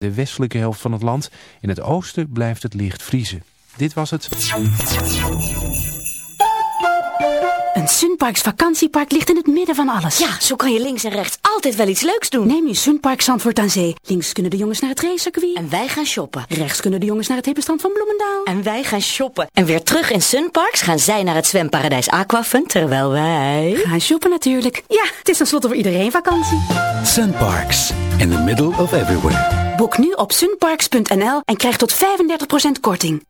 De westelijke helft van het land. In het oosten blijft het licht vriezen. Dit was het. Een Sunparks vakantiepark ligt in het midden van alles. Ja, zo kan je links en rechts altijd wel iets leuks doen. Neem je Sunpark Zandvoort aan Zee. Links kunnen de jongens naar het racecircuit. En wij gaan shoppen. Rechts kunnen de jongens naar het hippenstrand van Bloemendaal. En wij gaan shoppen. En weer terug in Sunparks gaan zij naar het zwemparadijs Aquafun, terwijl wij... Gaan shoppen natuurlijk. Ja, het is tenslotte voor iedereen vakantie. Sunparks, in the middle of everywhere. Boek nu op sunparks.nl en krijg tot 35% korting.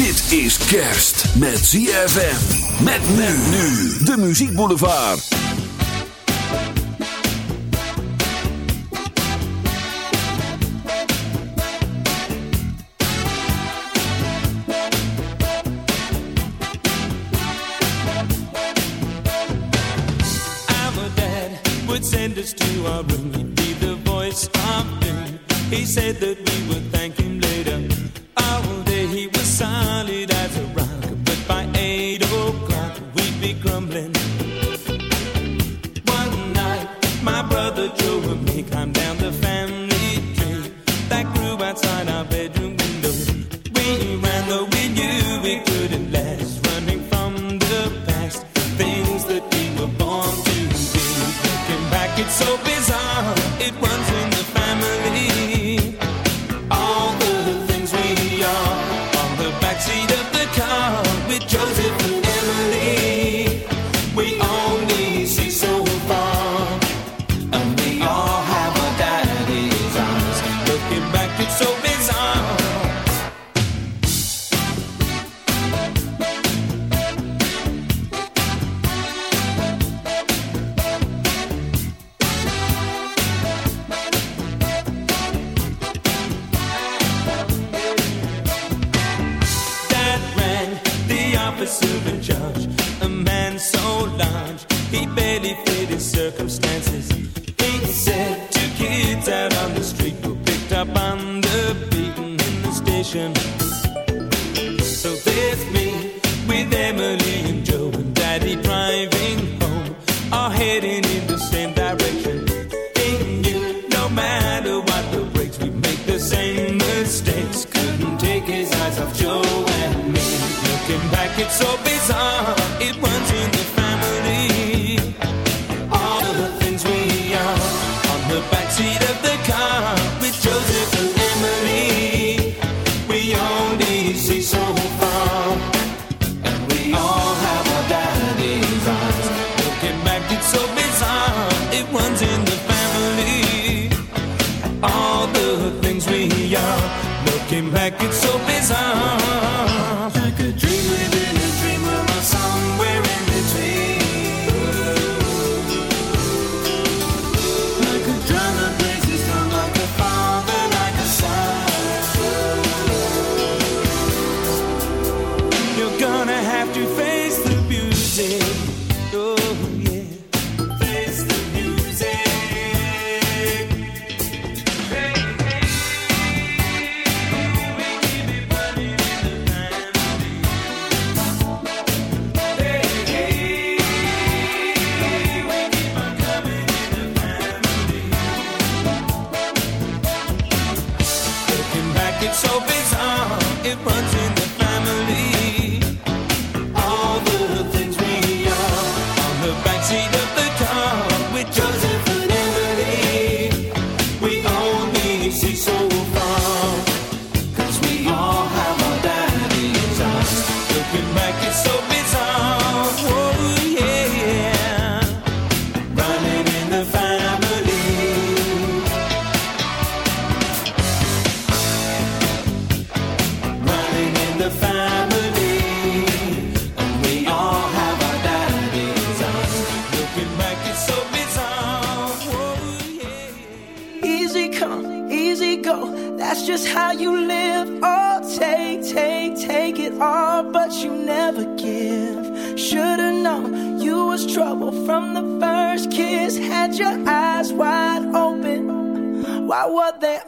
Dit is kerst met ZFM. Met men nu. De Muziek Boulevard. Send us to our room. He'd be the voice of doom. He said that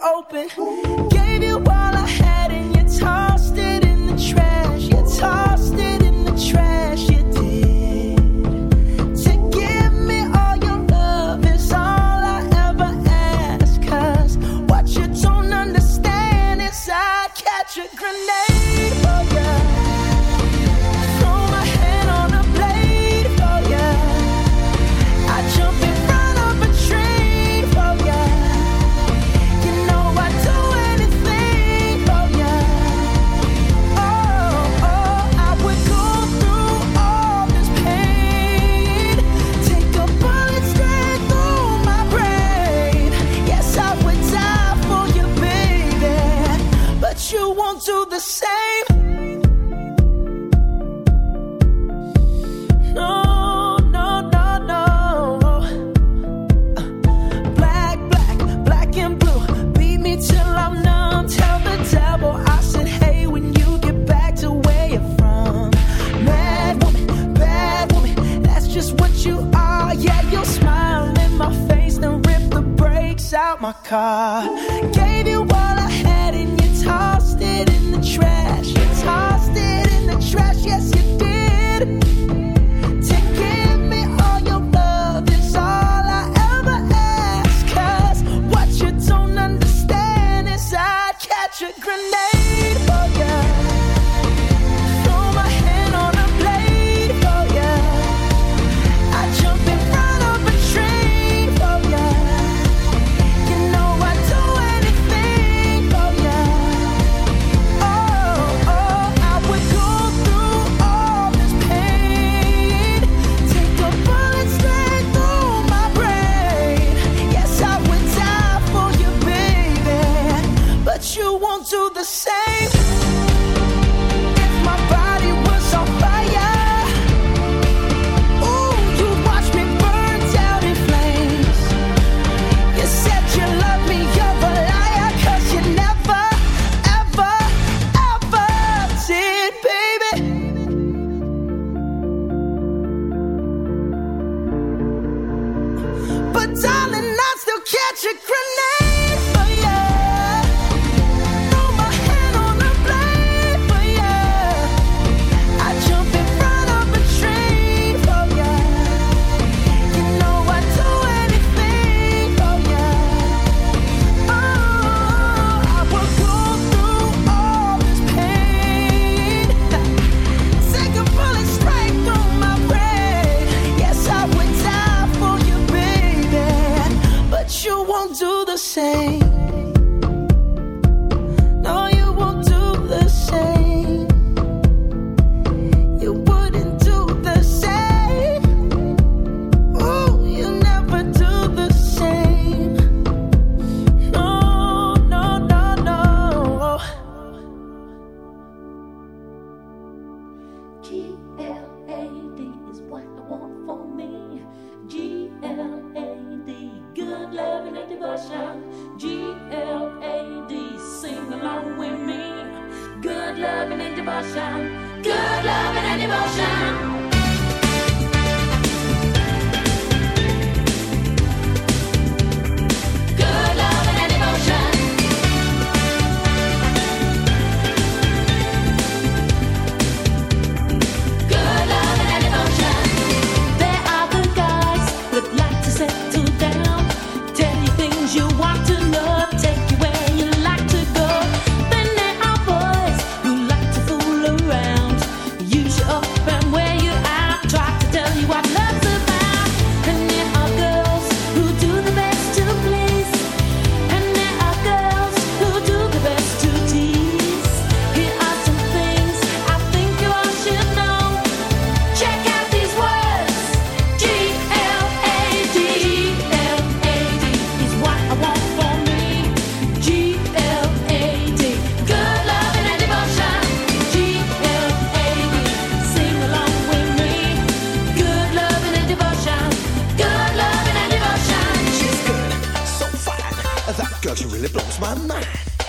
open?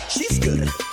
She's good.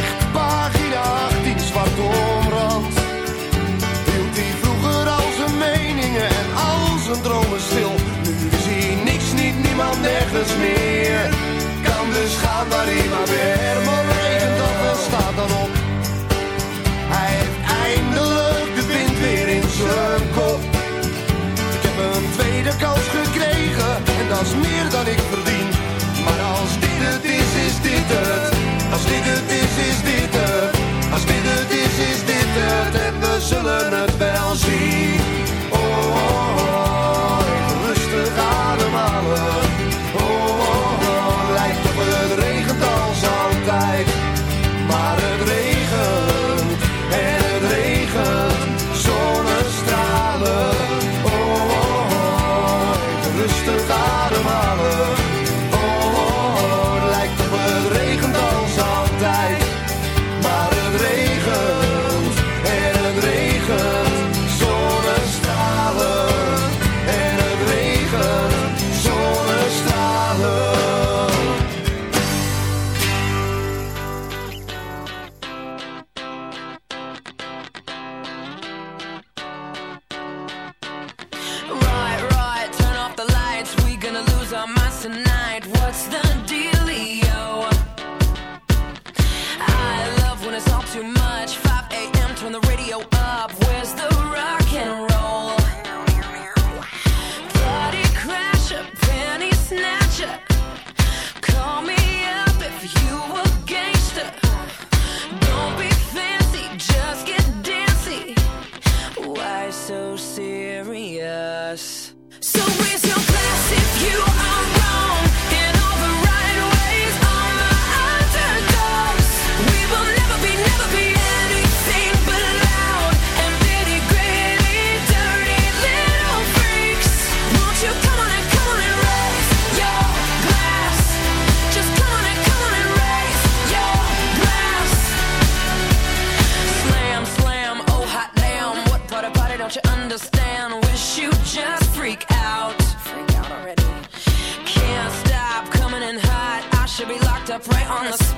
serious? So raise your glass Honest.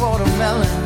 Watermelon.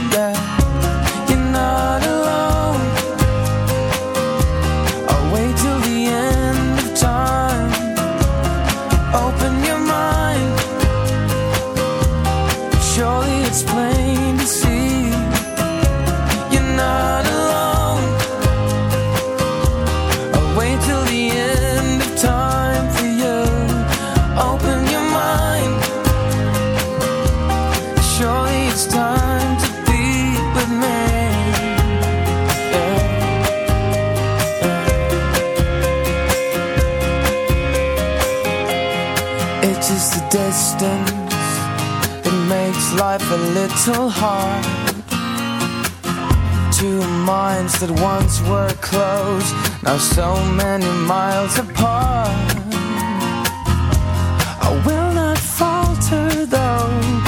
little hard Two minds that once were close Now so many miles apart. I will not falter though.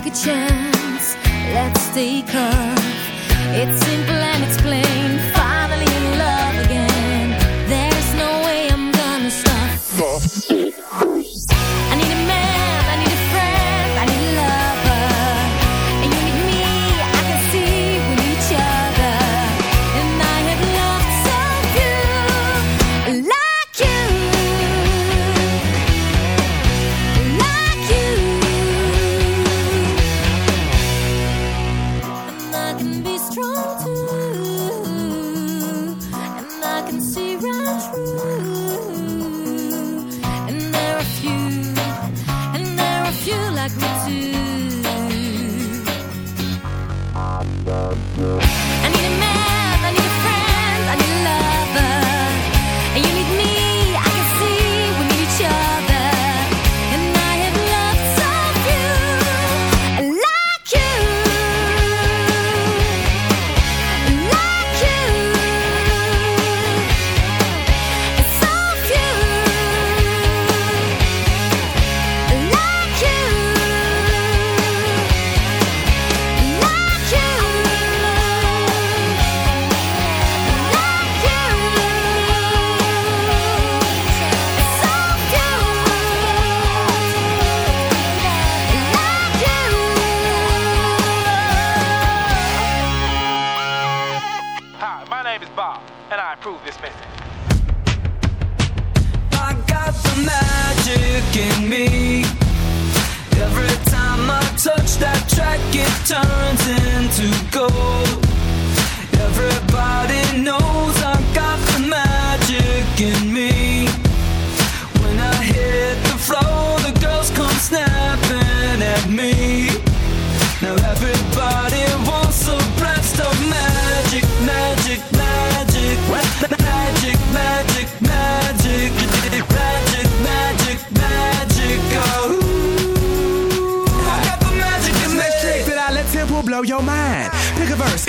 take a chance. Let's take off. It's simple and it's plain.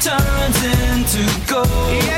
turns into gold. Yeah.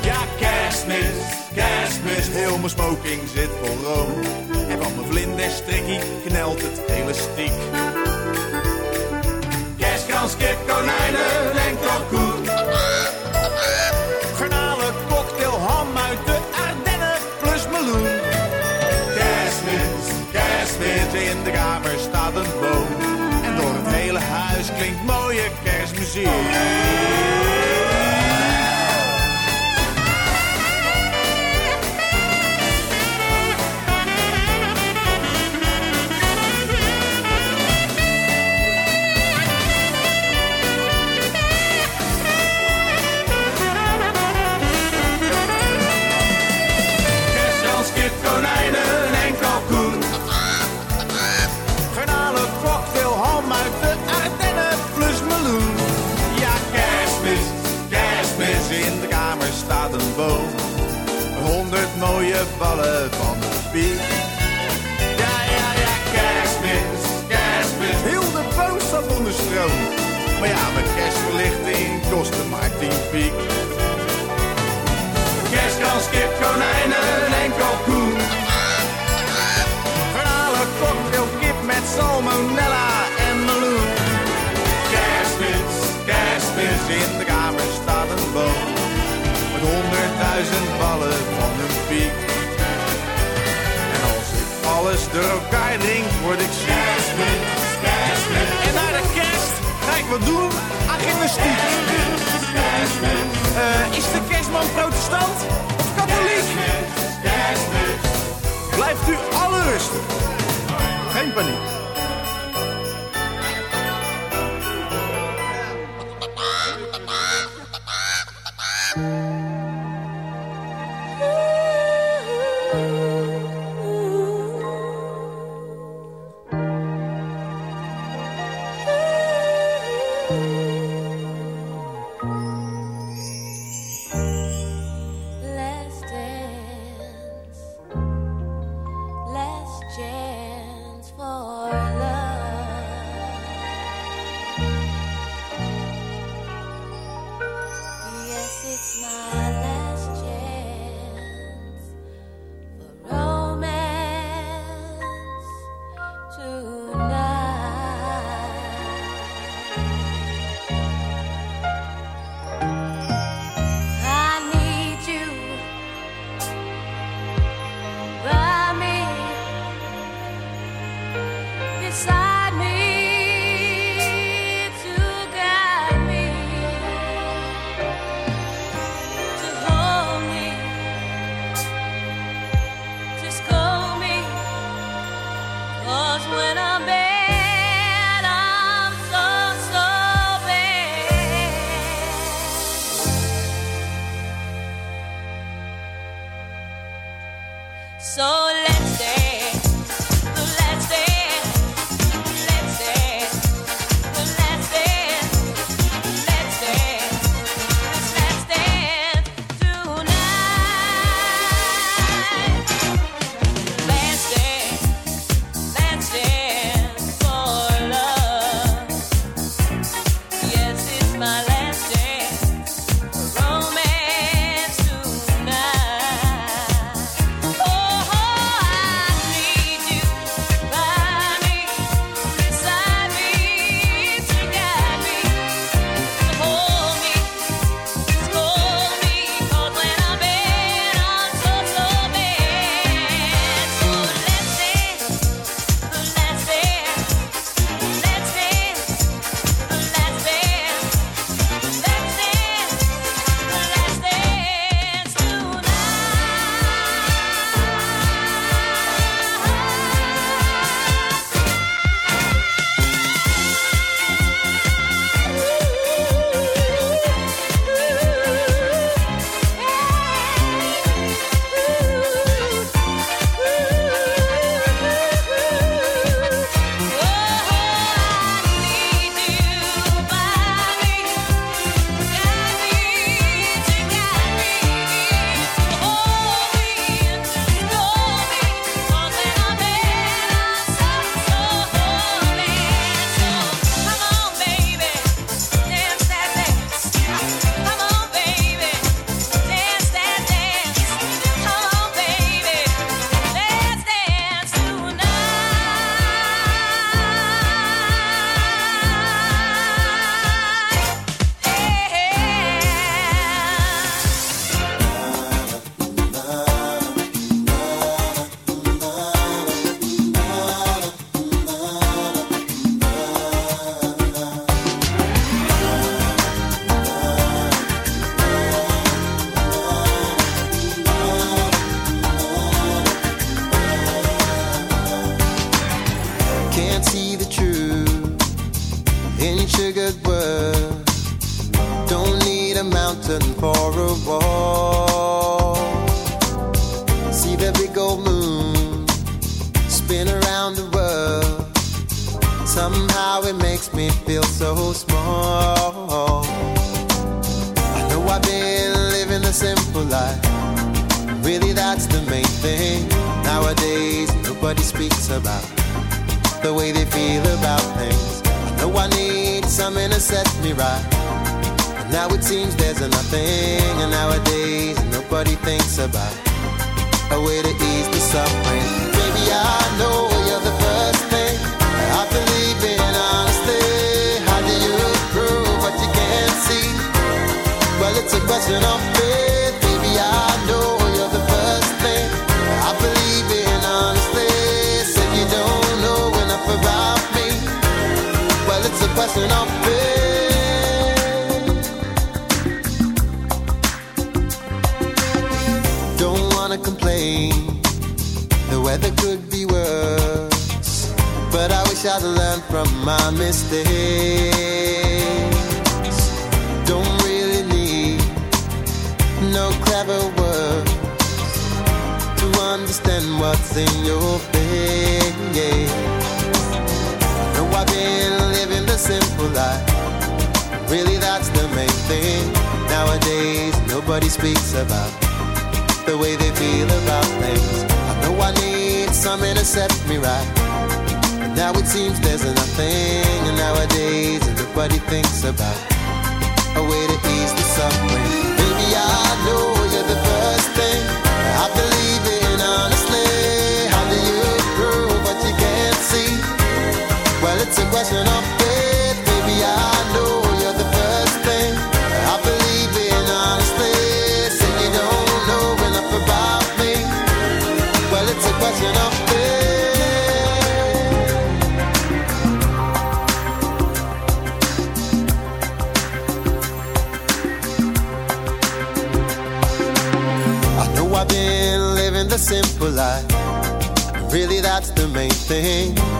Ja, kerstmis, kerstmis, heel mijn smoking zit vol room. En van mijn vlinderstrikkie knelt het elastiek. Kerstkans, kip, konijnen en kalkoen. Garnalen, cocktail, ham uit de Ardennen plus meloen. Kerstmis, kerstmis, in de kamer staat een boom. En door het hele huis klinkt mooie kerstmuziek. Ballen van de piek. Ja, ja, ja, kerstmis, kerstmis, heel de staat onder stroom. Maar ja, mijn kerstverlichting kostte maar tien piek. Kerstkans, kip, konijnen en kalkoen. Garnalen, cocktail, kip met salmonella en meloen. Kerstmis, kerstmis, in de kamer door elkaar drink, word ik. Kerstmis, kerstmis. En naar de kerst ga ik wat doen aan gymnastiek. Eh, is de kerstman protestant of katholiek? Blijft u alle rustig. Geen paniek. So understand what's in your face. No, I've been living the simple life. Really, that's the main thing. Nowadays, nobody speaks about the way they feel about things. I know I need something to set me right. And now it seems there's nothing. And nowadays, nobody thinks about a way to ease the suffering. Baby, I know you're the first thing simple life. Really, that's the main thing.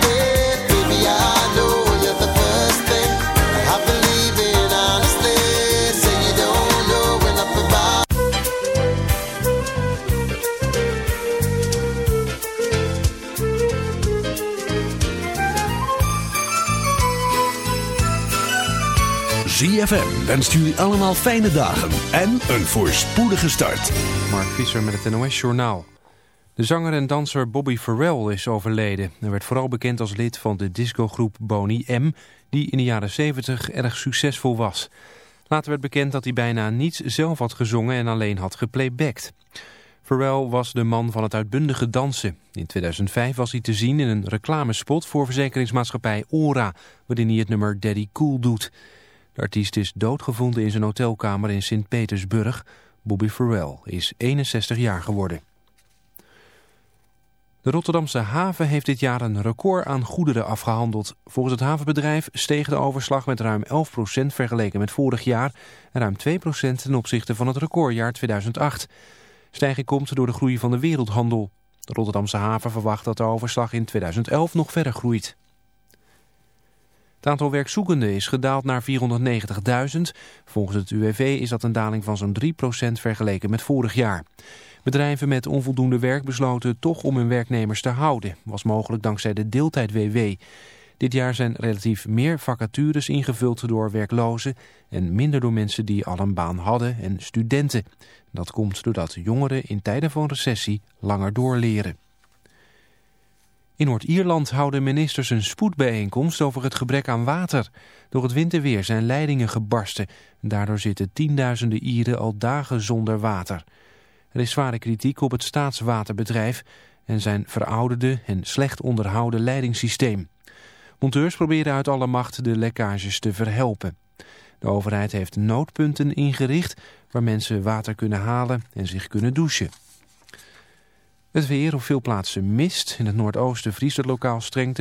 ZFM wenst jullie allemaal fijne dagen en een voorspoedige start. Mark Visser met het NOS Journaal. De zanger en danser Bobby Farrell is overleden. Hij werd vooral bekend als lid van de discogroep Boney M... die in de jaren 70 erg succesvol was. Later werd bekend dat hij bijna niets zelf had gezongen en alleen had geplaybacked. Farrell was de man van het uitbundige dansen. In 2005 was hij te zien in een reclamespot voor verzekeringsmaatschappij Ora... waarin hij het nummer Daddy Cool doet... De artiest is doodgevonden in zijn hotelkamer in Sint-Petersburg. Bobby Farrell is 61 jaar geworden. De Rotterdamse haven heeft dit jaar een record aan goederen afgehandeld. Volgens het havenbedrijf steeg de overslag met ruim 11% vergeleken met vorig jaar... en ruim 2% ten opzichte van het recordjaar 2008. Stijging komt door de groei van de wereldhandel. De Rotterdamse haven verwacht dat de overslag in 2011 nog verder groeit. Het aantal werkzoekenden is gedaald naar 490.000. Volgens het UWV is dat een daling van zo'n 3% vergeleken met vorig jaar. Bedrijven met onvoldoende werk besloten toch om hun werknemers te houden. Was mogelijk dankzij de deeltijd-WW. Dit jaar zijn relatief meer vacatures ingevuld door werklozen... en minder door mensen die al een baan hadden en studenten. Dat komt doordat jongeren in tijden van recessie langer doorleren. In Noord-Ierland houden ministers een spoedbijeenkomst over het gebrek aan water. Door het winterweer zijn leidingen gebarsten. Daardoor zitten tienduizenden Ieren al dagen zonder water. Er is zware kritiek op het staatswaterbedrijf en zijn verouderde en slecht onderhouden leidingssysteem. Monteurs proberen uit alle macht de lekkages te verhelpen. De overheid heeft noodpunten ingericht waar mensen water kunnen halen en zich kunnen douchen. Het weer op veel plaatsen mist. In het noordoosten vriest het lokaal streng